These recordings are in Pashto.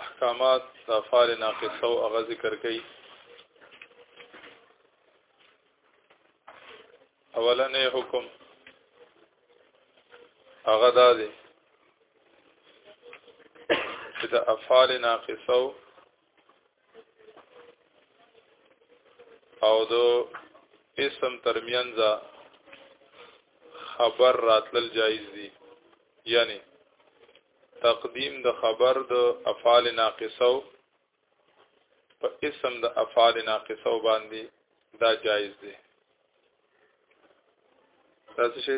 احکامات د افعال ناقصه او هغه ذکر کړي اولنې حکم هغه دا دی چې د افعال ناقصه او او دو اسم ترمینځ خبر راتلل جایز دي یعنی تقدیم د خبر د افعال ناقصو په اسم د افعال ناقصو باندې دا جایز دی دا څه شي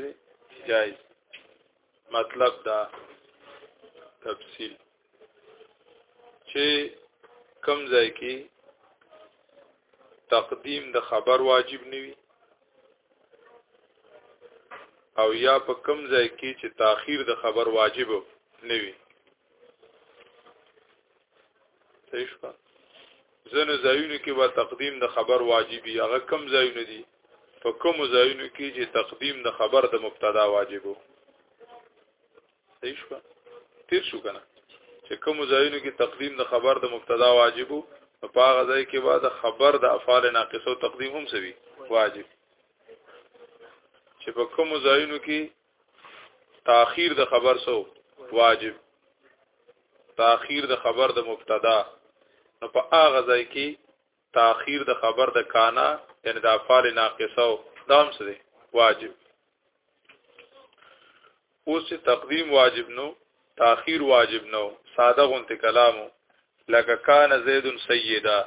جایز مطلب دا تفصیل چې کم ځای کې تقدیم د خبر واجب نوي او یا په کم ځای کې چې تاخير د خبر واجب نوي صحیح شو زنه ځایونو کې به تقدیم د خبر واجبي هغه کم ځایونه دي په کوم ځایونو کې چې تقدیم د خبر د مبتدا واجبو صحیح شو تیر شو کنه چې کوم ځایونو کې تقدیم د خبر د مبتدا واجب او په هغه ځای کې بعد خبر د افعال ناقصو تقدیم هم سوي واجب چې په کوم ځایونو کې تاخير د خبر سو واجب تاخير د خبر د مبتدا نو په هغه ځای کې تاخير د خبر د کانا یعنی د افعال ناقصه او دام سره واجب اوس چې تقدیم واجب نو تاخير واجب نو ساده غونته کلامو لکه کان زید سیدا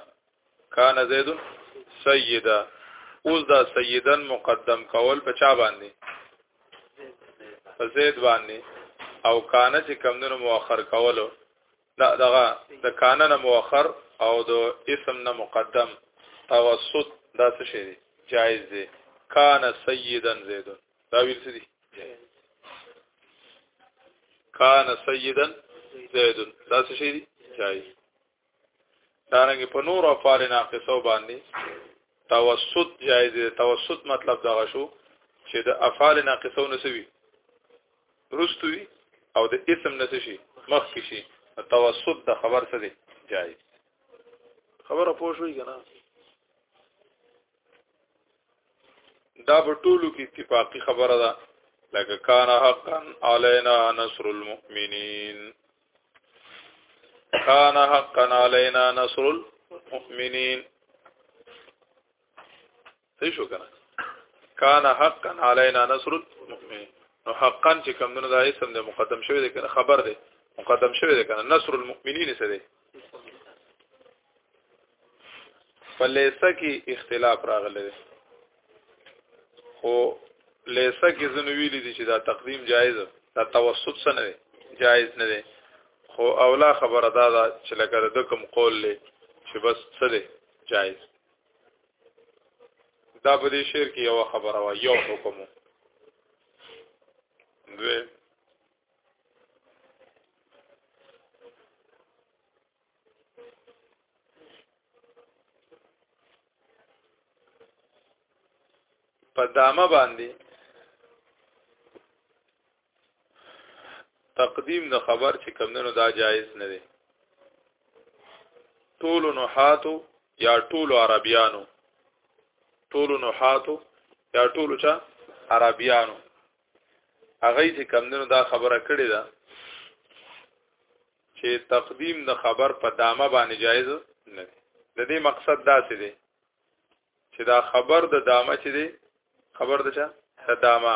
کان زید سیدا اوس دا سیدن مقدم کول په چا باندې په زید باندې او کان چې کمندونو مؤخر کولو لا دغه د کان نه مؤخر او د اسم نه مقدم توسط دا څه شی دی جایز دی کان سیدا زید دا ویل څه دی کان سیدا زید دا څه شی دی جایز دارنګ په نور او فار ناقصو باندې توسط جایز دی توسط مطلب دا شو چې د افعال ناقصو نسوي رستوي او د اسم نه شي مخ کې شي توسط د خبر څه دی جایز خبره پوه شوې کنه دا په ټولو کې اتفاقی خبره ده لکه کان حقا علینا نصر المؤمنین کان حقا علینا نصر المؤمنین صحیح شو کنه کان حقا علینا نصر المؤمنین نو حقا چې کوم نه دا اسم د مقدم شوی دی کنه خبر دی مقدم شوی دی کنه نصر المؤمنین څه دی فلیسه کې اختلاف راغلی دی خو لیسه کې زنه ویلي دي چې دا تقدیم جایز دا توسط سره دی جایز نه دی خو اولا خبره دا ده چې لکه د کوم قول لې چې بس څه دی جایز دا په دې شعر کې یو خبره وا یو حکم دوی په دامه باندې تقدیم د خبر چې کمندونو دا جایز نه دی ټول نحاتو یا ټول عربیانو ټول نحاتو یا ټول چا عربیانو هغه چې کمندونو دا خبره کړې ده چې تقدیم د خبر په دامه باندې جایز نه دی د دې مقصد دا څه دی چې دا خبر د دامه چې دی خبر ده چې د دامه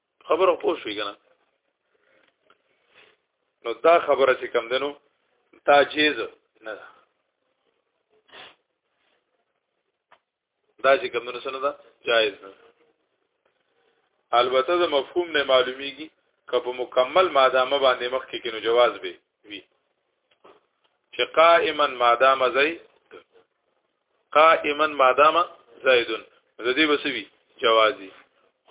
خبره پوه شوې کنه نو دا خبره چې کم دنو تا جیز نه ده دا چې کم دنو سره ده جایز نه البته د مفهوم نه معلومیږي که په مکمل مادامه باندې مخ کې کینو جواز به وي چې قائما مادامه زي قائما مادام زید د دې بسوي جوازي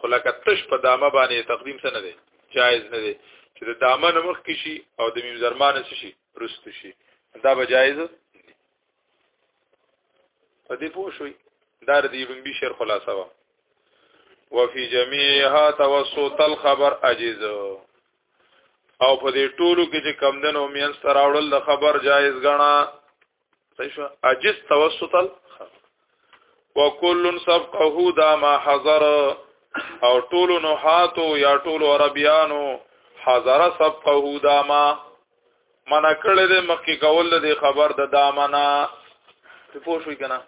خلکه تش په دامه باندې تقدیم څه نه دی جایز نه دی چې د دامه نمخ کې شي او د میم زرمان څه شي رست شي دا به جایز په دې پوه شوي دا د ابن بشیر خلاصه و وفي جميعها توسط الخبر اجز او په دې ټولو کې چې کم دنو مینس تراوړل د خبر جایز غنا صحیح شو عجز توسط وکل سبقه دا ما حضر او ټول نحاتو یا ټول عربیانو حضر سبقه دا ما من کړه دې مخکې کول دې خبر د دامنا په پوه شو کنه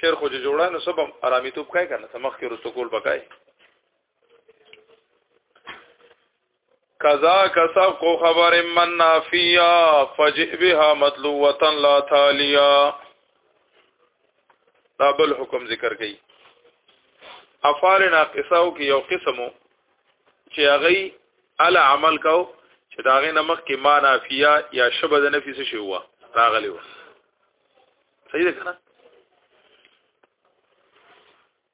شعر خو جوړه نو سبم آرامي توپ کای کنه مخکې رسو کول بکای کذا کسب کو خبر من نافیا فجئ بها مطلوعه لا تالیا دا بل حکم ذکر کړي افعال ناقصه او کې یو قسمو چې هغه ال عمل کو چې دا غي نمخ کې ما نافیا یا شبه د نفي څه شی هوا راغلی و صحیح ده کنه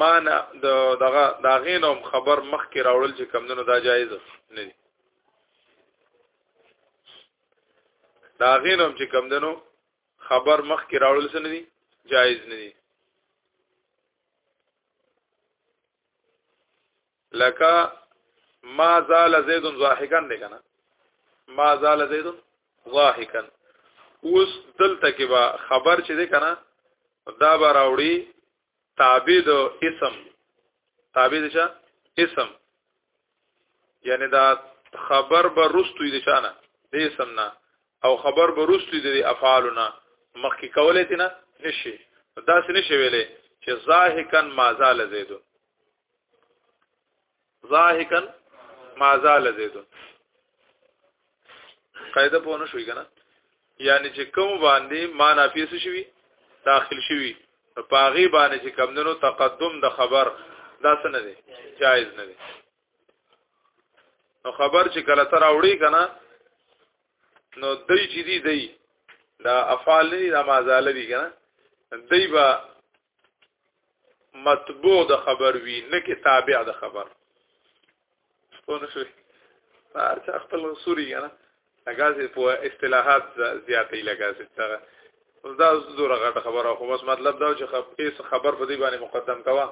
معنا د دغه دا غینوم خبر مخ کې راوړل چې کم دنو دا جایز نه دي دا غینوم چې کم دنو خبر مخ کې راوړل سن دي جایز نه دي لکه ما زال زید ضاحکا دی کنه ما زال زید ضاحکا اوس دلته کې با خبر چې دی کنه دا به راوړي تابع د اسم تابع د چا اسم یعنی دا خبر به رستوي د چانه د اسم نه او خبر به رستوي د افعالونه مخکې کولای تینا نشي دا څه نشي ویلې چې ظاهکا ما زال زیدو ضاحکا ما زال زید قاعده په نو شوې کنه یعنی چې کوم باندې ما نافیس شوی داخل شوی په هغه باندې چې کمندونو تقدم د خبر دا څه نه دی جایز نه دی نو خبر چې کله تر اوړي کنه نو دای چې دی دی دا افعال نه دا مازال دی کنه دی با مطبوع د خبر وی نه کې تابع د خبر ونه شو هر څه خپل سوري نه لګاسې په اصطلاحات زیاتې لګاسې سره اوس دا زوره غټه خبره خو بس مطلب دا چې خب هیڅ خبر په دې باندې مقدم کوا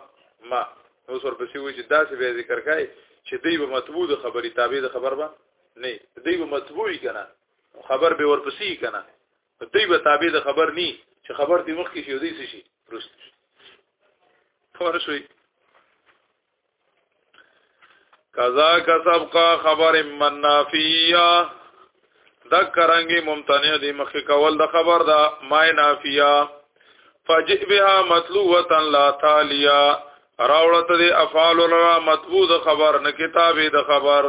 ما اوس ورپسې وی چې دا څه به ذکر کای چې دی به مطبوع د خبرې تابع د خبر به نه دی به مطبوعي کنه خبر به ورپسې کنه دوی به تابع د خبر ني چې خبر دی مخ کې شي دوی شي رست شي خبر شوي قضا کا سبق خبر من نافیه دا کرانګي ممتنع دي مخکې کول د خبر دا ما نافیه فجئ بها مطلوبه لا تالیا راوړت دي افعال را مطبوع د خبر نه کتابه د خبر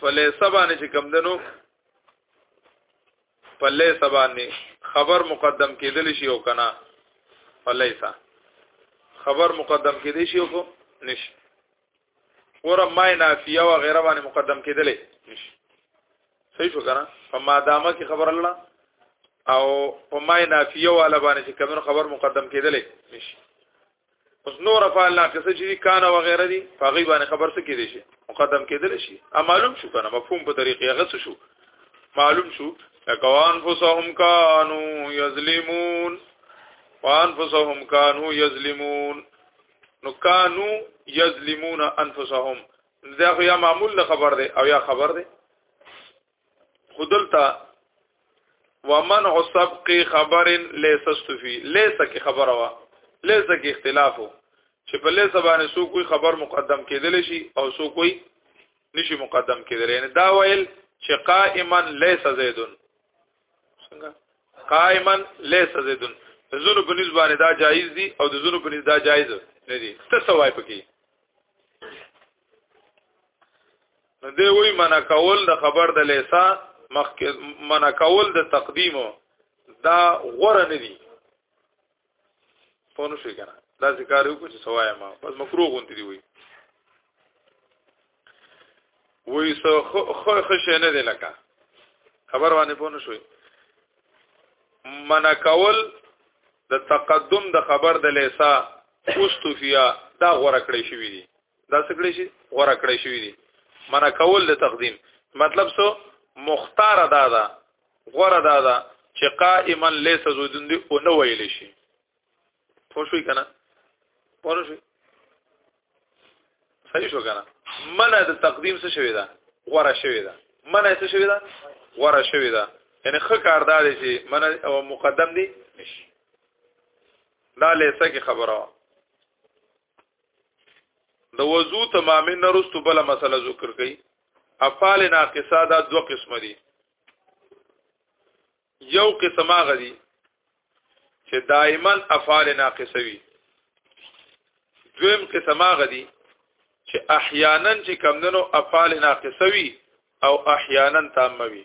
په لیسه باندې چې کم دنو په لیسه باندې خبر مقدم کېدل شي او کنه په لیسه خبر مقدم کېدل شي او کو نشي ور ما نافیه و غیره باندې مقدم کېدل نشي صحیح شو کنه په ما دامه کې خبر الله او په ما نافیه والا باندې چې کمنو خبر مقدم کېدل نشي اوس نور په الله کې څه چې کان او غیره دي په غي باندې خبر څه کېدې شي مقدم کېدل شي ا معلوم شو کنه مفهوم په طریقې هغه څه شو معلوم شو اکوان فسهم کانو یظلمون وان فسهم کانو یظلمون نو کانو یظلمون انفسهم دا خو یا معمول خبر دی او یا خبر دی خودلتا ومنع سبق خبر ليس استفي ليس کی خبره وا ليس کی اختلافو چې په ليس باندې سو کوئی خبر مقدم کېدل شي او سو کوئی نشي مقدم کېدل یعنی دا ویل چې قائما ليس زيد څنګه قائما ليس زيد زونو په نسبت باندې دا جایز دي او د زونو په نسبت دا جایز نه دي څه سوای پکې دی وی منع کول د خبر د لیسا مخ منع کول د تقدیم دا غوره نه دی پونه شي کنه دا ذکر یو کوم سوای ما بس مکروه غونتی دی وی وی سو خو خشه نه دی لکه خبر باندې پونه شوي منع کول د تقدم د خبر د لیسا اوستو فیا دا غوره کړی شوی دی دا څه کړی شي غوړه کړی شوی دي منع کول د تقدیم مطلب سو مختار دا دا غوړه دا دا چې قائما ليس زودن دي او نه ویل شي پوه شو کنه پوه شو صحیح شو کنه منع د تقدیم څه شوی دا غوړه شوی دا منع څه شوی دا غوړه شوی دا یعنی خه کار دا دی چې منع او مقدم دي نشي دا لیسه کې خبره د وضو تمامې نرستو بل مسله ذکر کړي افعال ناقصه دا دوه قسم دي یو قسم هغه دي چې دائما افعال ناقصه وي دویم قسم هغه دي چې احیانا چې کمندنو افعال ناقصه وي او احیانا تامه وي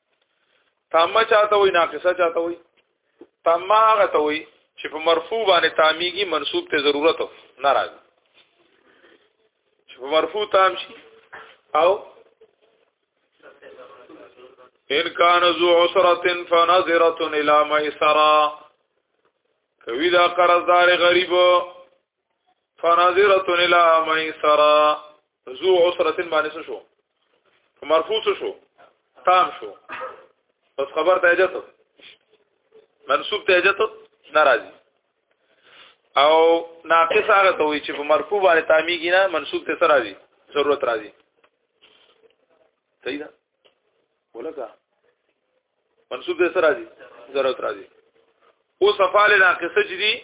تامه چاته وي ناقصه چاته وي تامه هغه ته وي چې په مرفوع باندې تامیږي منصوب ته ضرورت نه راځي چې په مرفوع تام شي او ان کان ذو عسره فنظره الى ميسره کوي دا قرضدار غریب فناظره الى ميسرا ذو عسره باندې شو مرفوع شو تام شو بس خبر ته اجازه منصوب ته اجازه ناراضي او ناقص هغه ته وي چې په مرفوع باندې تامیږي نه منصوب ته سره راځي ضرورت راځي صحیح ده ولکه منصوب ته سره راځي ضرورت راځي او صفاله ناقصه چې دي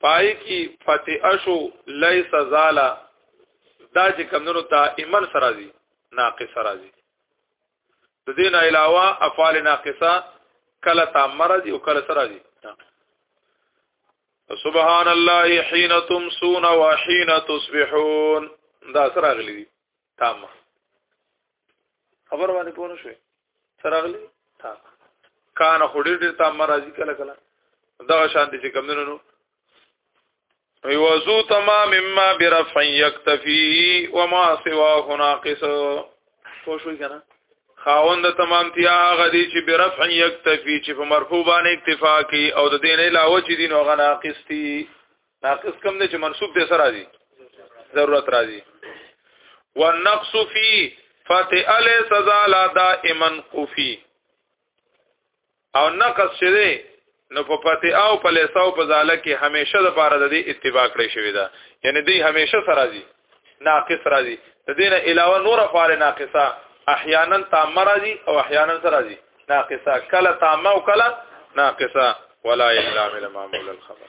پای کی فتح شو لیس زالا دا چې کمنو دائما سره دي ناقص سره دي د دین علاوه افعال ناقصه کله تامر دي او کله سره دي سبحان الله حين تمسون وحين تصبحون دا سره غلي دي تامه خبر باندې پوه شوې سراغلی تامه کان خوري ډېر تامه راځي کله کله دا شان دي چې کم نه نو ويوزو تمام مما برفع يكتفي وما سواه ناقص پوه شوې کنه خاوند تمام تیا غدی چې برفع یکتفی چې په مرفوع باندې اکتفا کی او د دین علاوه چې دین او غناقستی ناقص کم دی چې منصوب دی سره راځي ضرورت راځي والنقص فی فتح علی سزا لا دائما قفی او نقص چې دی نو په فتح او په لساو په ځاله کې همیشه د پاره د دې اتباع کړی شوی دا یعنی دی همیشه سره راځي ناقص راځي د دې نه علاوه نور افعال ناقصه احیانا تام راځي او احیانا سره راځي ناقصه کله تام او کله ناقصه ولا الا من معمول الخبر